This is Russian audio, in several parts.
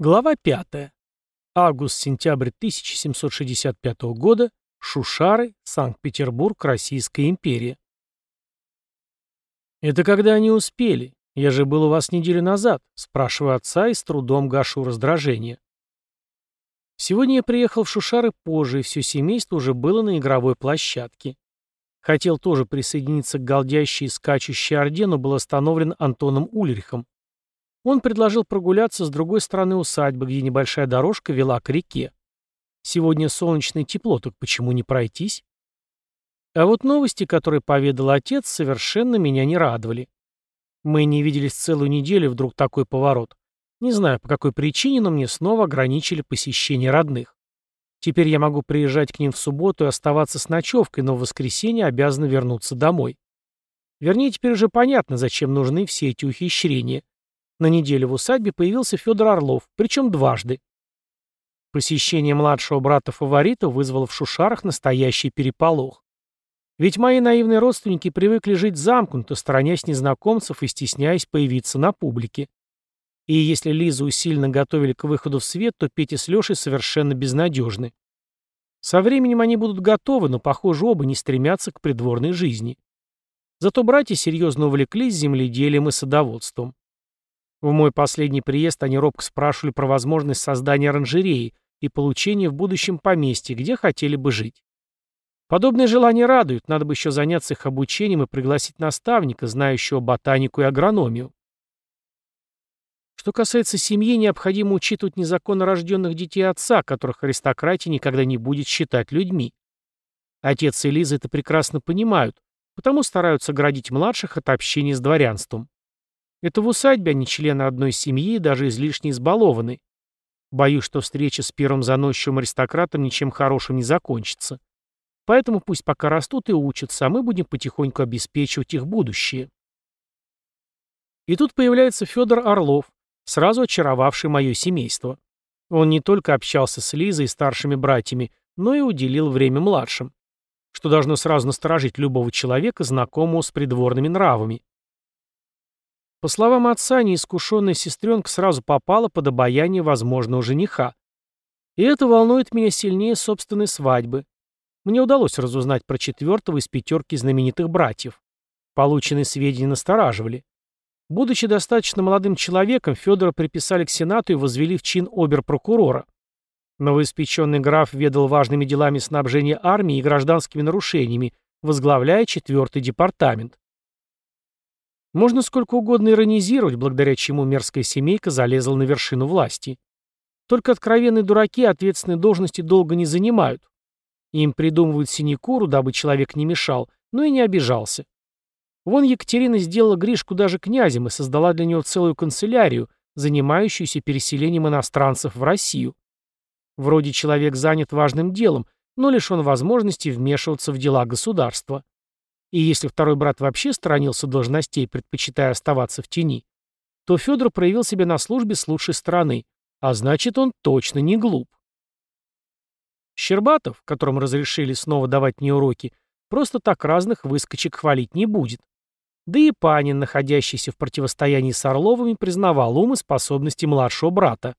Глава 5. Август-сентябрь 1765 года. Шушары, Санкт-Петербург, Российская империя. «Это когда они успели? Я же был у вас неделю назад», — спрашиваю отца и с трудом гашу раздражение. Сегодня я приехал в Шушары позже, и все семейство уже было на игровой площадке. Хотел тоже присоединиться к голдящей и скачущей орде, но был остановлен Антоном Ульрихом. Он предложил прогуляться с другой стороны усадьбы, где небольшая дорожка вела к реке. Сегодня солнечное тепло, так почему не пройтись? А вот новости, которые поведал отец, совершенно меня не радовали. Мы не виделись целую неделю, вдруг такой поворот. Не знаю, по какой причине, но мне снова ограничили посещение родных. Теперь я могу приезжать к ним в субботу и оставаться с ночевкой, но в воскресенье обязан вернуться домой. Вернее, теперь уже понятно, зачем нужны все эти ухищрения. На неделе в усадьбе появился Федор Орлов, причем дважды. Посещение младшего брата-фаворита вызвало в Шушарах настоящий переполох. Ведь мои наивные родственники привыкли жить замкнуто, сторонясь незнакомцев и стесняясь появиться на публике. И если Лизу усиленно готовили к выходу в свет, то Петя с Лешей совершенно безнадежны. Со временем они будут готовы, но, похоже, оба не стремятся к придворной жизни. Зато братья серьезно увлеклись земледелием и садоводством. В мой последний приезд они робко спрашивали про возможность создания оранжереи и получения в будущем поместья, где хотели бы жить. Подобные желания радуют, надо бы еще заняться их обучением и пригласить наставника, знающего ботанику и агрономию. Что касается семьи, необходимо учитывать незаконно рожденных детей отца, которых аристократия никогда не будет считать людьми. Отец и Лиза это прекрасно понимают, потому стараются оградить младших от общения с дворянством. Это в усадьбе они члены одной семьи даже излишне избалованы. Боюсь, что встреча с первым заносчивым аристократом ничем хорошим не закончится. Поэтому пусть пока растут и учатся, а мы будем потихоньку обеспечивать их будущее. И тут появляется Федор Орлов, сразу очаровавший мое семейство. Он не только общался с Лизой и старшими братьями, но и уделил время младшим, что должно сразу насторожить любого человека, знакомого с придворными нравами. По словам отца, неискушенная сестренка сразу попала под обаяние возможного жениха. И это волнует меня сильнее собственной свадьбы. Мне удалось разузнать про четвертого из пятерки знаменитых братьев. Полученные сведения настораживали. Будучи достаточно молодым человеком, Федора приписали к Сенату и возвели в чин обер-прокурора. Новоиспеченный граф ведал важными делами снабжения армии и гражданскими нарушениями, возглавляя четвертый департамент. Можно сколько угодно иронизировать, благодаря чему мерзкая семейка залезла на вершину власти. Только откровенные дураки ответственные должности долго не занимают. Им придумывают синекуру, дабы человек не мешал, но и не обижался. Вон Екатерина сделала Гришку даже князем и создала для него целую канцелярию, занимающуюся переселением иностранцев в Россию. Вроде человек занят важным делом, но лишен возможности вмешиваться в дела государства. И если второй брат вообще сторонился должностей, предпочитая оставаться в тени, то Федор проявил себя на службе с лучшей стороны, а значит, он точно не глуп. Щербатов, которому разрешили снова давать мне уроки, просто так разных выскочек хвалить не будет. Да и Панин, находящийся в противостоянии с Орловыми, признавал ум и способности младшего брата.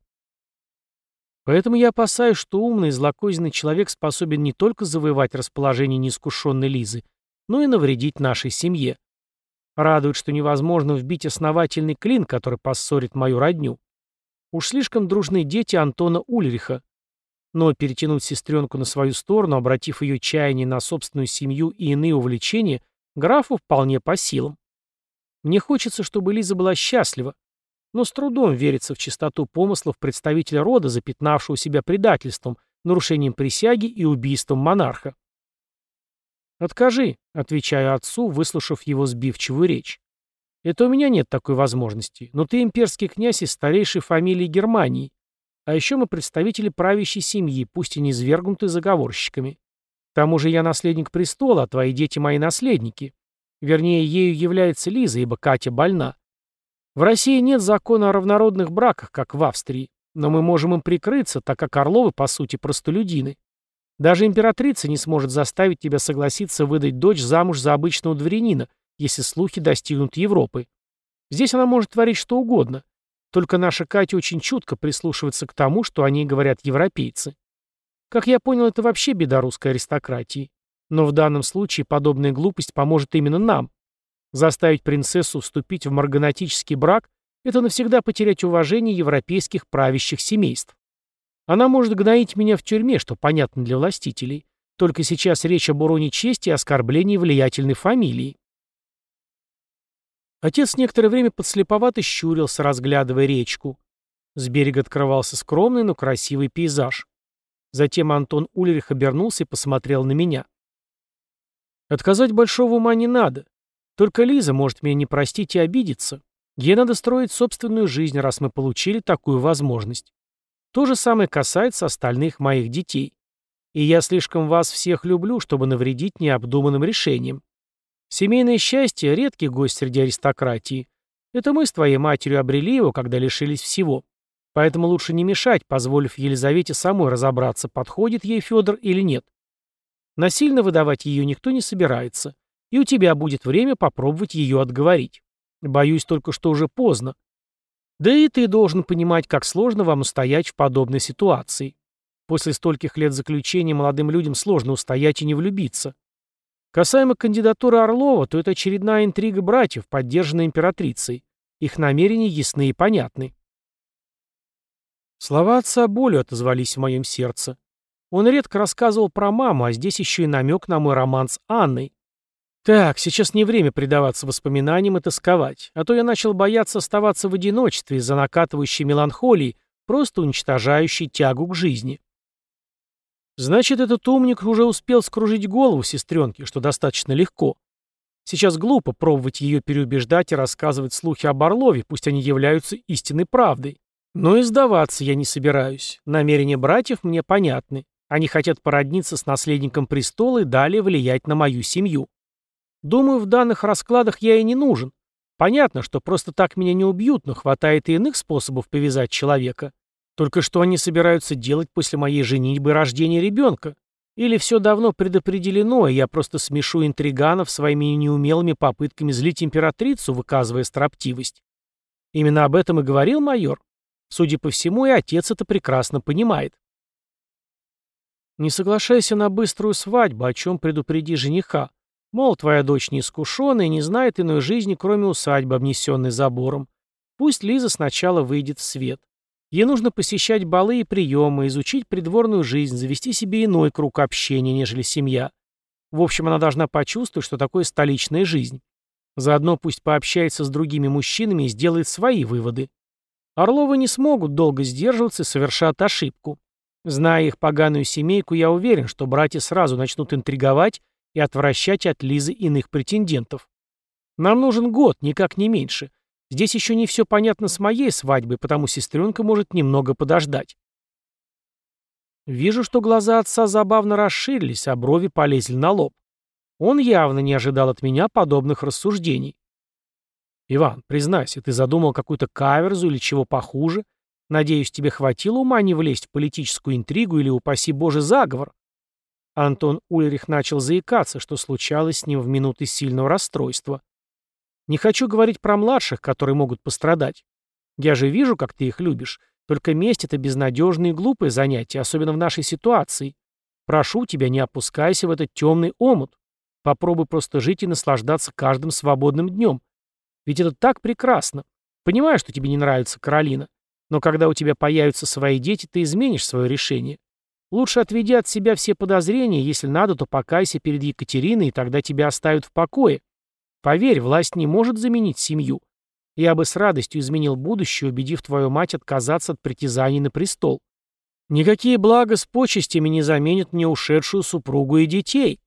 Поэтому я опасаюсь, что умный и человек способен не только завоевать расположение неискушенной Лизы, но и навредить нашей семье. Радует, что невозможно вбить основательный клин, который поссорит мою родню. Уж слишком дружные дети Антона Ульриха. Но перетянуть сестренку на свою сторону, обратив ее чаяние на собственную семью и иные увлечения, графу вполне по силам. Мне хочется, чтобы Лиза была счастлива, но с трудом верится в чистоту помыслов представителя рода, запятнавшего себя предательством, нарушением присяги и убийством монарха. «Откажи», — отвечаю отцу, выслушав его сбивчивую речь. «Это у меня нет такой возможности, но ты имперский князь из старейшей фамилии Германии. А еще мы представители правящей семьи, пусть и не свергнуты заговорщиками. К тому же я наследник престола, а твои дети мои наследники. Вернее, ею является Лиза, ибо Катя больна. В России нет закона о равнородных браках, как в Австрии, но мы можем им прикрыться, так как Орловы, по сути, простолюдины. Даже императрица не сможет заставить тебя согласиться выдать дочь замуж за обычного дворянина, если слухи достигнут Европы. Здесь она может творить что угодно. Только наша Катя очень чутко прислушивается к тому, что о ней говорят европейцы. Как я понял, это вообще беда русской аристократии. Но в данном случае подобная глупость поможет именно нам. Заставить принцессу вступить в марганатический брак – это навсегда потерять уважение европейских правящих семейств. Она может гноить меня в тюрьме, что понятно для властителей. Только сейчас речь об уроне чести и оскорблении влиятельной фамилии. Отец некоторое время подслеповато щурился, разглядывая речку. С берега открывался скромный, но красивый пейзаж. Затем Антон Ульрих обернулся и посмотрел на меня. Отказать большого ума не надо. Только Лиза может меня не простить и обидеться. Ей надо строить собственную жизнь, раз мы получили такую возможность. То же самое касается остальных моих детей. И я слишком вас всех люблю, чтобы навредить необдуманным решениям. Семейное счастье — редкий гость среди аристократии. Это мы с твоей матерью обрели его, когда лишились всего. Поэтому лучше не мешать, позволив Елизавете самой разобраться, подходит ей Федор или нет. Насильно выдавать ее никто не собирается, и у тебя будет время попробовать ее отговорить. Боюсь только, что уже поздно. Да и ты должен понимать, как сложно вам устоять в подобной ситуации. После стольких лет заключения молодым людям сложно устоять и не влюбиться. Касаемо кандидатуры Орлова, то это очередная интрига братьев, поддержанная императрицей. Их намерения ясны и понятны. Слова отца болью отозвались в моем сердце. Он редко рассказывал про маму, а здесь еще и намек на мой роман с Анной. Так, сейчас не время предаваться воспоминаниям и тосковать, а то я начал бояться оставаться в одиночестве из-за накатывающей меланхолии, просто уничтожающей тягу к жизни. Значит, этот умник уже успел скружить голову сестренке, что достаточно легко. Сейчас глупо пробовать ее переубеждать и рассказывать слухи об Орлове, пусть они являются истинной правдой. Но и сдаваться я не собираюсь. Намерения братьев мне понятны. Они хотят породниться с наследником престола и далее влиять на мою семью. Думаю, в данных раскладах я и не нужен. Понятно, что просто так меня не убьют, но хватает и иных способов повязать человека. Только что они собираются делать после моей женитьбы и рождения ребенка? Или все давно предопределено, и я просто смешу интриганов своими неумелыми попытками злить императрицу, выказывая строптивость? Именно об этом и говорил майор. Судя по всему, и отец это прекрасно понимает. Не соглашайся на быструю свадьбу, о чем предупреди жениха. Мол, твоя дочь неискушенная и не знает иной жизни, кроме усадьбы, обнесенной забором. Пусть Лиза сначала выйдет в свет. Ей нужно посещать балы и приемы, изучить придворную жизнь, завести себе иной круг общения, нежели семья. В общем, она должна почувствовать, что такое столичная жизнь. Заодно пусть пообщается с другими мужчинами и сделает свои выводы. Орловы не смогут долго сдерживаться и совершат ошибку. Зная их поганую семейку, я уверен, что братья сразу начнут интриговать и отвращать от Лизы иных претендентов. Нам нужен год, никак не меньше, Здесь еще не все понятно с моей свадьбой, потому сестренка может немного подождать. Вижу, что глаза отца забавно расширились, а брови полезли на лоб. Он явно не ожидал от меня подобных рассуждений. «Иван, признайся, ты задумал какую-то каверзу или чего похуже? Надеюсь, тебе хватило ума не влезть в политическую интригу или, упаси Боже, заговор?» Антон Ульрих начал заикаться, что случалось с ним в минуты сильного расстройства. Не хочу говорить про младших, которые могут пострадать. Я же вижу, как ты их любишь. Только месть — это безнадежное и глупое занятие, особенно в нашей ситуации. Прошу тебя, не опускайся в этот темный омут. Попробуй просто жить и наслаждаться каждым свободным днем. Ведь это так прекрасно. Понимаю, что тебе не нравится Каролина, но когда у тебя появятся свои дети, ты изменишь свое решение. Лучше отведи от себя все подозрения, если надо, то покайся перед Екатериной, и тогда тебя оставят в покое. Поверь, власть не может заменить семью. Я бы с радостью изменил будущее, убедив твою мать отказаться от притязаний на престол. Никакие блага с почестями не заменят мне ушедшую супругу и детей.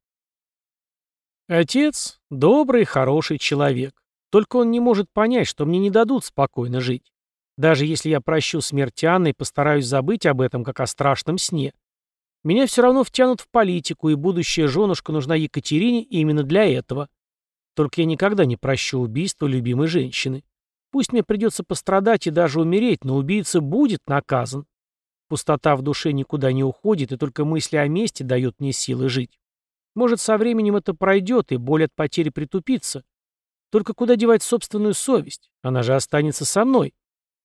Отец — добрый, хороший человек. Только он не может понять, что мне не дадут спокойно жить. Даже если я прощу смерть Анны и постараюсь забыть об этом, как о страшном сне. Меня все равно втянут в политику, и будущая женушка нужна Екатерине именно для этого. Только я никогда не прощу убийство любимой женщины. Пусть мне придется пострадать и даже умереть, но убийца будет наказан. Пустота в душе никуда не уходит, и только мысли о мести дают мне силы жить. Может, со временем это пройдет, и боль от потери притупится. Только куда девать собственную совесть? Она же останется со мной.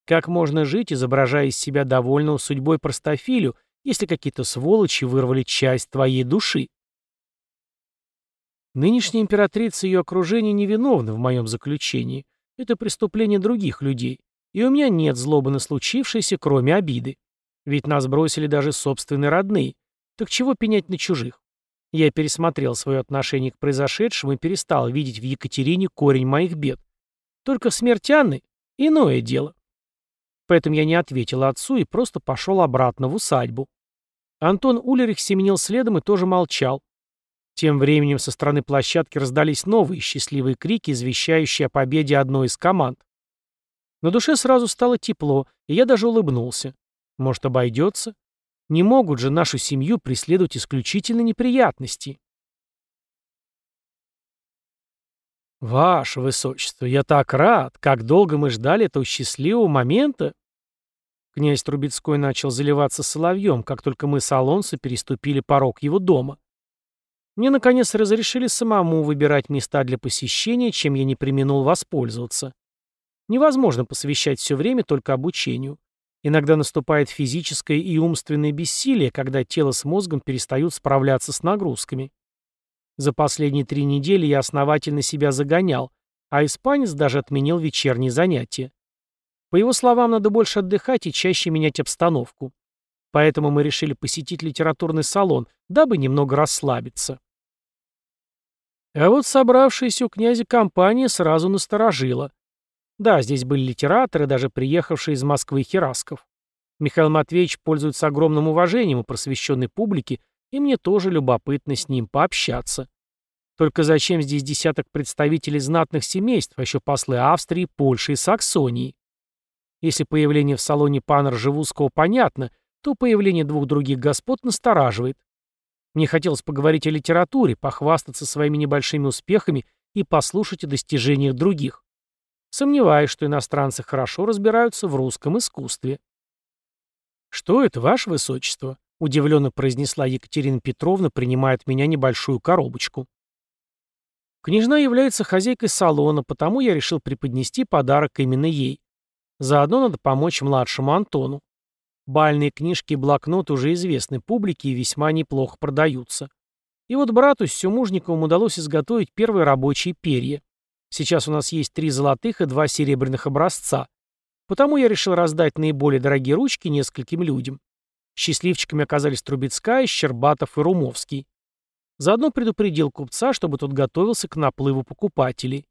Как можно жить, изображая из себя довольного судьбой простофилю, если какие-то сволочи вырвали часть твоей души? Нынешняя императрица и ее окружение невиновны в моем заключении. Это преступление других людей. И у меня нет злобы на случившееся, кроме обиды. Ведь нас бросили даже собственные родные. Так чего пенять на чужих? Я пересмотрел свое отношение к произошедшему и перестал видеть в Екатерине корень моих бед. Только смерть Анны — иное дело. Поэтому я не ответил отцу и просто пошел обратно в усадьбу. Антон Улерих семенил следом и тоже молчал. Тем временем со стороны площадки раздались новые счастливые крики, извещающие о победе одной из команд. На душе сразу стало тепло, и я даже улыбнулся. Может, обойдется? Не могут же нашу семью преследовать исключительно неприятности. «Ваше Высочество, я так рад! Как долго мы ждали этого счастливого момента!» Князь Трубецкой начал заливаться соловьем, как только мы с Алонсо переступили порог его дома. Мне, наконец, разрешили самому выбирать места для посещения, чем я не применул воспользоваться. Невозможно посвящать все время только обучению. Иногда наступает физическое и умственное бессилие, когда тело с мозгом перестают справляться с нагрузками. За последние три недели я основательно себя загонял, а испанец даже отменил вечерние занятия. По его словам, надо больше отдыхать и чаще менять обстановку. Поэтому мы решили посетить литературный салон, дабы немного расслабиться. А вот собравшаяся у князя компания сразу насторожила. Да, здесь были литераторы, даже приехавшие из Москвы херасков. Михаил Матвеевич пользуется огромным уважением у просвещенной публики, и мне тоже любопытно с ним пообщаться. Только зачем здесь десяток представителей знатных семейств, а еще послы Австрии, Польши и Саксонии? Если появление в салоне пана Ржевузского понятно, то появление двух других господ настораживает. Мне хотелось поговорить о литературе, похвастаться своими небольшими успехами и послушать о достижениях других. Сомневаюсь, что иностранцы хорошо разбираются в русском искусстве. «Что это, ваше высочество?» — удивленно произнесла Екатерина Петровна, принимая от меня небольшую коробочку. Княжна является хозяйкой салона, потому я решил преподнести подарок именно ей. Заодно надо помочь младшему Антону. Бальные книжки и блокноты уже известны публике и весьма неплохо продаются. И вот брату с Сюмужниковым удалось изготовить первые рабочие перья. Сейчас у нас есть три золотых и два серебряных образца. Потому я решил раздать наиболее дорогие ручки нескольким людям. Счастливчиками оказались Трубецкая, Щербатов и Румовский. Заодно предупредил купца, чтобы тот готовился к наплыву покупателей.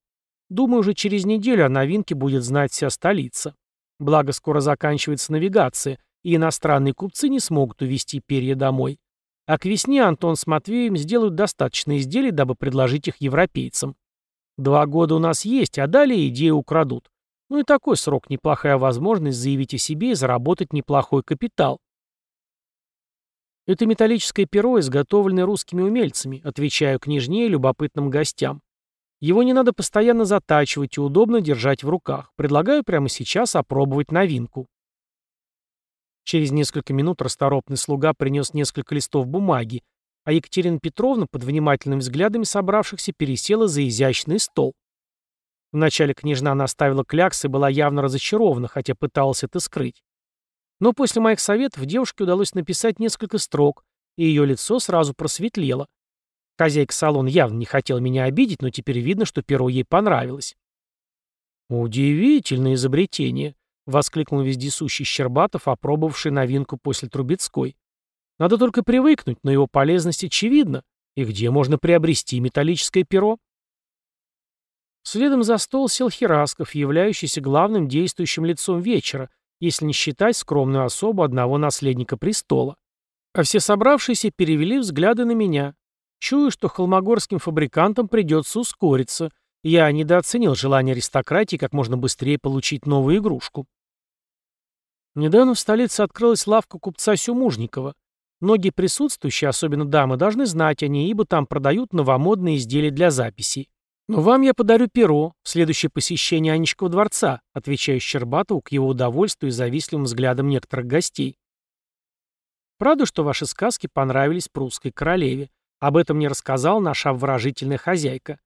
Думаю, уже через неделю о новинке будет знать вся столица. Благо, скоро заканчивается навигация, и иностранные купцы не смогут увезти перья домой. А к весне Антон с Матвеем сделают достаточно изделий, дабы предложить их европейцам. Два года у нас есть, а далее идею украдут. Ну и такой срок – неплохая возможность заявить о себе и заработать неплохой капитал. Это металлическое перо, изготовленное русскими умельцами, отвечаю княжне и любопытным гостям. Его не надо постоянно затачивать и удобно держать в руках. Предлагаю прямо сейчас опробовать новинку. Через несколько минут расторопный слуга принес несколько листов бумаги, а Екатерина Петровна под внимательными взглядами собравшихся пересела за изящный стол. Вначале княжна наставила клякс и была явно разочарована, хотя пыталась это скрыть. Но после моих советов девушке удалось написать несколько строк, и ее лицо сразу просветлело. Хозяйка салона явно не хотела меня обидеть, но теперь видно, что перо ей понравилось. Удивительное изобретение. — воскликнул вездесущий Щербатов, опробовавший новинку после Трубецкой. «Надо только привыкнуть, но его полезность очевидна. И где можно приобрести металлическое перо?» Следом за стол сел Херасков, являющийся главным действующим лицом вечера, если не считать скромную особу одного наследника престола. А все собравшиеся перевели взгляды на меня. Чую, что холмогорским фабрикантам придется ускориться. Я недооценил желание аристократии как можно быстрее получить новую игрушку. Недавно в столице открылась лавка купца Сюмужникова. Многие присутствующие, особенно дамы, должны знать о ней, ибо там продают новомодные изделия для записей. «Но вам я подарю перо, следующее посещение Анечкова дворца», отвечаю Щербатову к его удовольствию и завистливым взглядам некоторых гостей. Правда, что ваши сказки понравились прусской королеве. Об этом мне рассказала наша обворожительная хозяйка.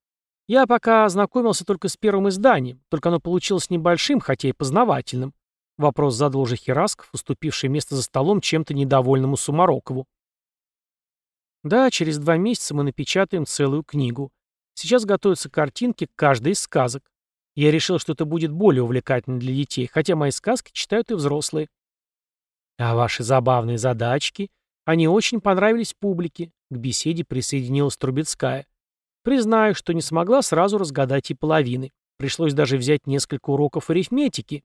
Я пока ознакомился только с первым изданием, только оно получилось небольшим, хотя и познавательным. Вопрос задал уже Херасков, уступивший место за столом чем-то недовольному Сумарокову. Да, через два месяца мы напечатаем целую книгу. Сейчас готовятся картинки к каждой из сказок. Я решил, что это будет более увлекательно для детей, хотя мои сказки читают и взрослые. А ваши забавные задачки? Они очень понравились публике. К беседе присоединилась Трубецкая. Признаю, что не смогла сразу разгадать и половины. Пришлось даже взять несколько уроков арифметики.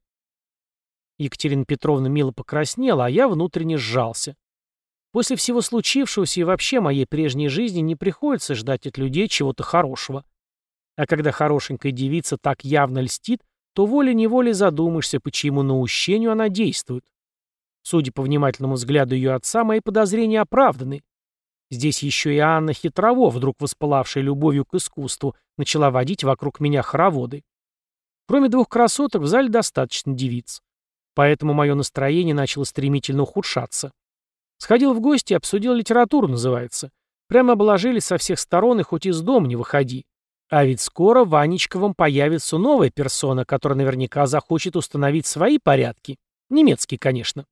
Екатерина Петровна мило покраснела, а я внутренне сжался. После всего случившегося и вообще моей прежней жизни не приходится ждать от людей чего-то хорошего. А когда хорошенькая девица так явно льстит, то волей-неволей задумаешься, по чьему наущению она действует. Судя по внимательному взгляду ее отца, мои подозрения оправданы. Здесь еще и Анна Хитрово, вдруг воспылавшая любовью к искусству, начала водить вокруг меня хороводы. Кроме двух красоток, в зале достаточно девиц. Поэтому мое настроение начало стремительно ухудшаться. Сходил в гости, обсудил литературу, называется. Прямо обложили со всех сторон и хоть из дома не выходи. А ведь скоро Ванечковым появится новая персона, которая наверняка захочет установить свои порядки. Немецкие, конечно.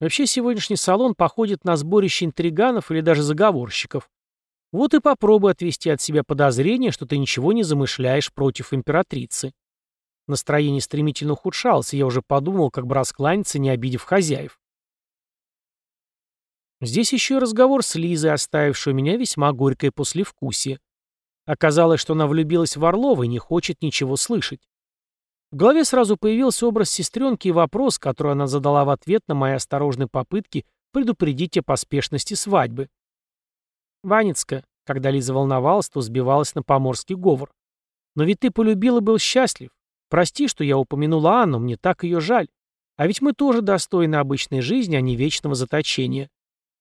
Вообще сегодняшний салон походит на сборище интриганов или даже заговорщиков. Вот и попробуй отвести от себя подозрение, что ты ничего не замышляешь против императрицы. Настроение стремительно ухудшалось, и я уже подумал, как бы раскланяться, не обидев хозяев. Здесь еще разговор с Лизой, оставившей у меня весьма горькое послевкусие. Оказалось, что она влюбилась в Орлова и не хочет ничего слышать. В голове сразу появился образ сестренки и вопрос, который она задала в ответ на мои осторожные попытки предупредить о поспешности свадьбы. «Ванецка», когда Лиза волновалась, то сбивалась на поморский говор. «Но ведь ты полюбил и был счастлив. Прости, что я упомянула Анну, мне так ее жаль. А ведь мы тоже достойны обычной жизни, а не вечного заточения.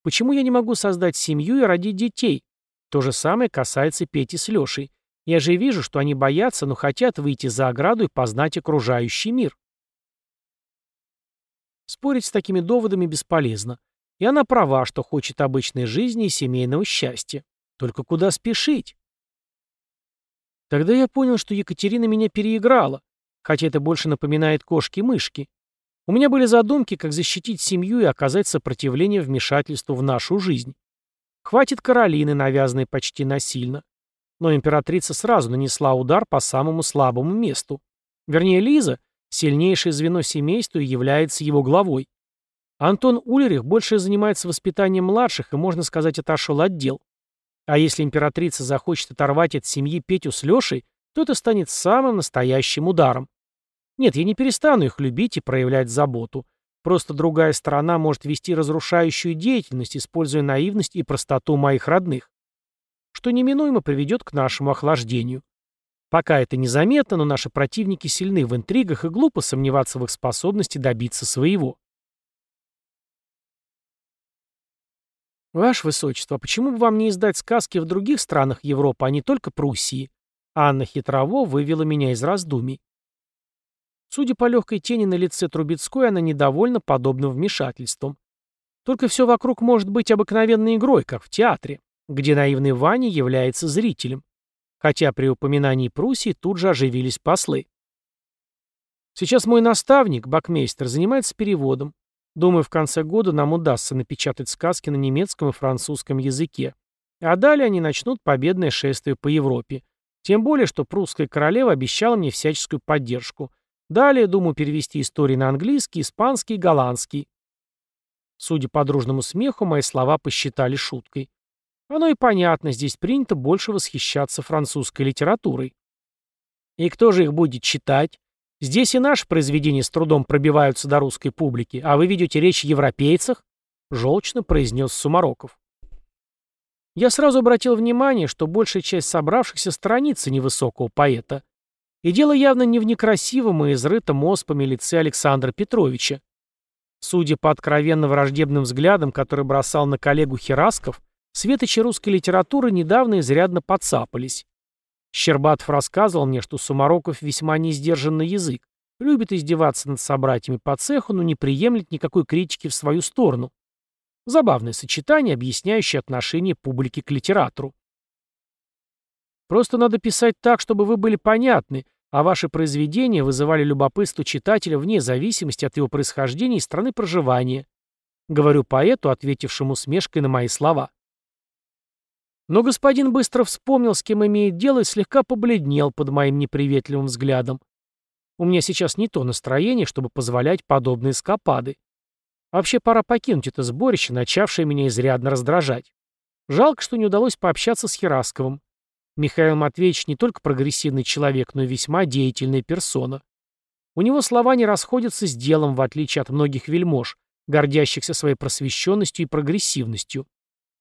Почему я не могу создать семью и родить детей? То же самое касается Пети с Лешей. Я же вижу, что они боятся, но хотят выйти за ограду и познать окружающий мир. Спорить с такими доводами бесполезно. И она права, что хочет обычной жизни и семейного счастья. Только куда спешить? Тогда я понял, что Екатерина меня переиграла, хотя это больше напоминает кошки-мышки. У меня были задумки, как защитить семью и оказать сопротивление вмешательству в нашу жизнь. Хватит Каролины, навязанной почти насильно. Но императрица сразу нанесла удар по самому слабому месту. Вернее, Лиза, сильнейшее звено семейства, является его главой. Антон Ульрих больше занимается воспитанием младших и, можно сказать, отошел от дел. А если императрица захочет оторвать от семьи Петю с Лешей, то это станет самым настоящим ударом. Нет, я не перестану их любить и проявлять заботу. Просто другая сторона может вести разрушающую деятельность, используя наивность и простоту моих родных что неминуемо приведет к нашему охлаждению. Пока это незаметно, но наши противники сильны в интригах и глупо сомневаться в их способности добиться своего. «Ваше Высочество, а почему бы вам не издать сказки в других странах Европы, а не только Пруссии?» Анна Хитрово вывела меня из раздумий. Судя по легкой тени на лице Трубецкой, она недовольна подобным вмешательством. Только все вокруг может быть обыкновенной игрой, как в театре где наивный Ваня является зрителем, хотя при упоминании Пруссии тут же оживились послы. Сейчас мой наставник, бакмейстер, занимается переводом. Думаю, в конце года нам удастся напечатать сказки на немецком и французском языке. А далее они начнут победное шествие по Европе. Тем более, что прусская королева обещала мне всяческую поддержку. Далее, думаю, перевести истории на английский, испанский и голландский. Судя по дружному смеху, мои слова посчитали шуткой. Оно и понятно, здесь принято больше восхищаться французской литературой. И кто же их будет читать? Здесь и наши произведения с трудом пробиваются до русской публики, а вы ведете речь о европейцах? Желчно произнес Сумароков. Я сразу обратил внимание, что большая часть собравшихся страницы невысокого поэта. И дело явно не в некрасивом и изрытом оспами лице Александра Петровича. Судя по откровенно враждебным взглядам, который бросал на коллегу Херасков, Светочи русской литературы недавно изрядно подцапались. Щербатов рассказывал мне, что Сумароков весьма несдержанный язык, любит издеваться над собратьями по цеху, но не приемлет никакой критики в свою сторону. Забавное сочетание, объясняющее отношение публики к литератору. Просто надо писать так, чтобы вы были понятны, а ваши произведения вызывали любопытство читателя вне зависимости от его происхождения и страны проживания. Говорю поэту, ответившему смешкой на мои слова. Но господин быстро вспомнил, с кем имеет дело, и слегка побледнел под моим неприветливым взглядом. У меня сейчас не то настроение, чтобы позволять подобные скопады. Вообще пора покинуть это сборище, начавшее меня изрядно раздражать. Жалко, что не удалось пообщаться с Херасковым. Михаил Матвеевич не только прогрессивный человек, но и весьма деятельная персона. У него слова не расходятся с делом, в отличие от многих вельмож, гордящихся своей просвещенностью и прогрессивностью.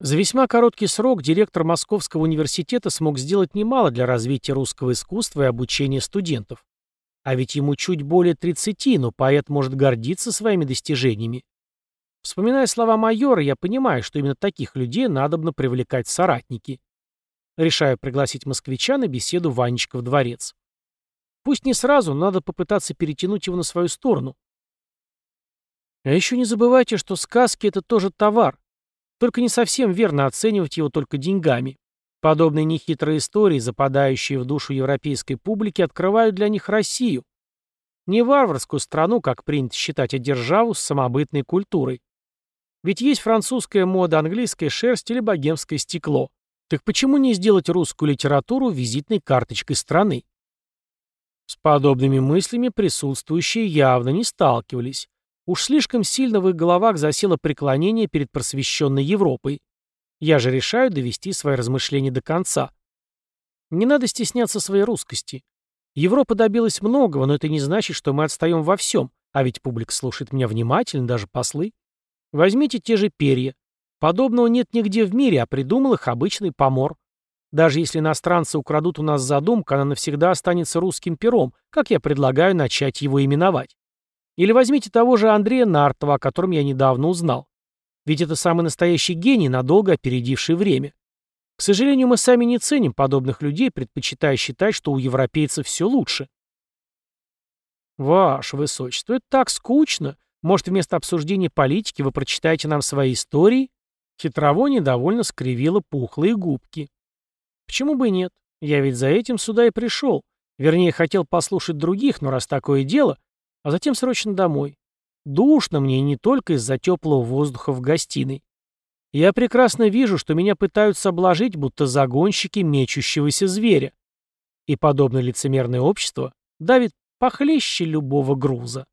За весьма короткий срок директор Московского университета смог сделать немало для развития русского искусства и обучения студентов. А ведь ему чуть более 30, но поэт может гордиться своими достижениями. Вспоминая слова майора, я понимаю, что именно таких людей надобно привлекать соратники. Решаю пригласить москвича на беседу Ванечка в дворец. Пусть не сразу, но надо попытаться перетянуть его на свою сторону. А еще не забывайте, что сказки — это тоже товар. Только не совсем верно оценивать его только деньгами. Подобные нехитрые истории, западающие в душу европейской публики, открывают для них Россию. Не варварскую страну, как принято считать, а державу с самобытной культурой. Ведь есть французская мода, английская шерсть или богемское стекло. Так почему не сделать русскую литературу визитной карточкой страны? С подобными мыслями присутствующие явно не сталкивались. Уж слишком сильно в их головах засело преклонение перед просвещенной Европой. Я же решаю довести свои размышления до конца. Не надо стесняться своей русскости. Европа добилась многого, но это не значит, что мы отстаем во всем, а ведь публика слушает меня внимательно, даже послы. Возьмите те же перья. Подобного нет нигде в мире, а придумал их обычный помор. Даже если иностранцы украдут у нас задумку, она навсегда останется русским пером, как я предлагаю начать его именовать. Или возьмите того же Андрея Нартова, о котором я недавно узнал. Ведь это самый настоящий гений, надолго опередивший время. К сожалению, мы сами не ценим подобных людей, предпочитая считать, что у европейцев все лучше. Ваше Высочество, это так скучно. Может, вместо обсуждения политики вы прочитаете нам свои истории? Хитрово недовольно скривила пухлые губки. Почему бы и нет? Я ведь за этим сюда и пришел. Вернее, хотел послушать других, но раз такое дело, а затем срочно домой. Душно мне не только из-за теплого воздуха в гостиной. Я прекрасно вижу, что меня пытаются обложить, будто загонщики мечущегося зверя. И подобное лицемерное общество давит похлеще любого груза.